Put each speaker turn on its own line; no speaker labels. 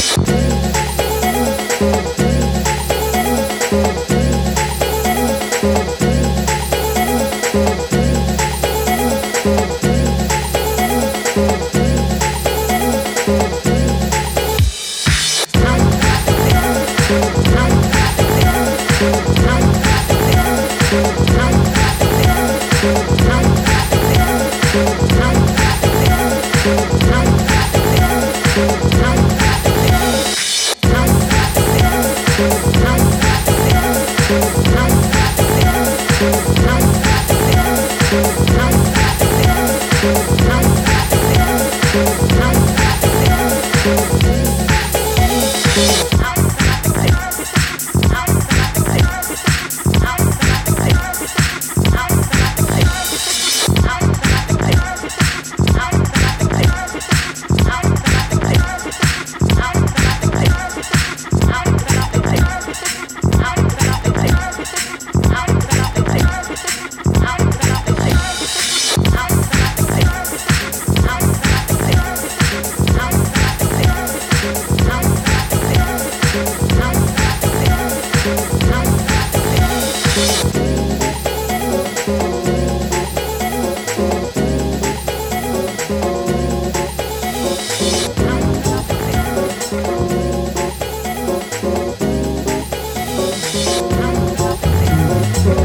Thank I'm